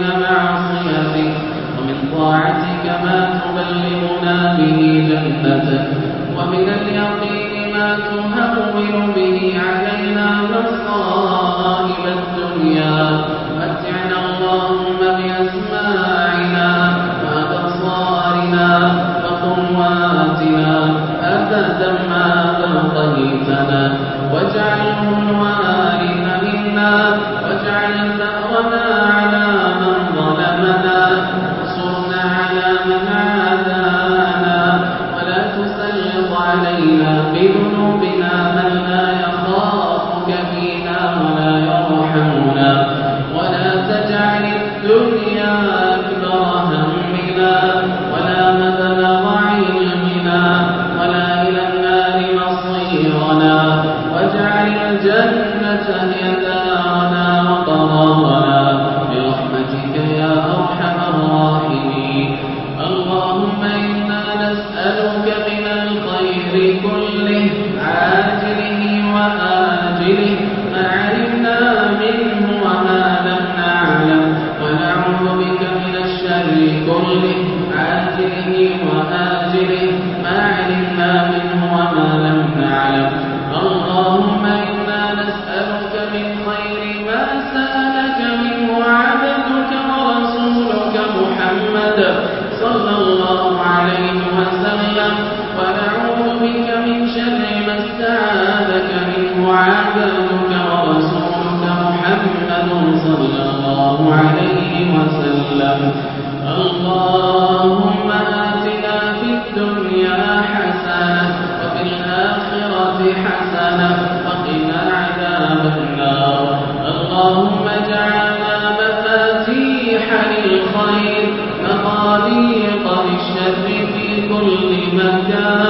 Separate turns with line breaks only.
معصيتك ومن طاعتك ما تبلغنا به جنتك ومن اليقين ما تهون به علينا مصائب الدنيا متعنا اللهم بأسماعنا وأبصارنا وقواتنا أبدا ما بقيتنا واجعلهم إلا بذنوبنا من ولا يرحمنا ولا تجعل الدنيا كله عاجله وآجله ما علمنا منه وما لم نعلم. عبدك ورسولك محمد صلى الله عليه وسلم. اللهم آتنا في الدنيا حسنة وفي الآخرة حسنة وقنا عذاب النار. اللهم اجعلنا مفاتيح للخير مغاليق للشر في كل مكان.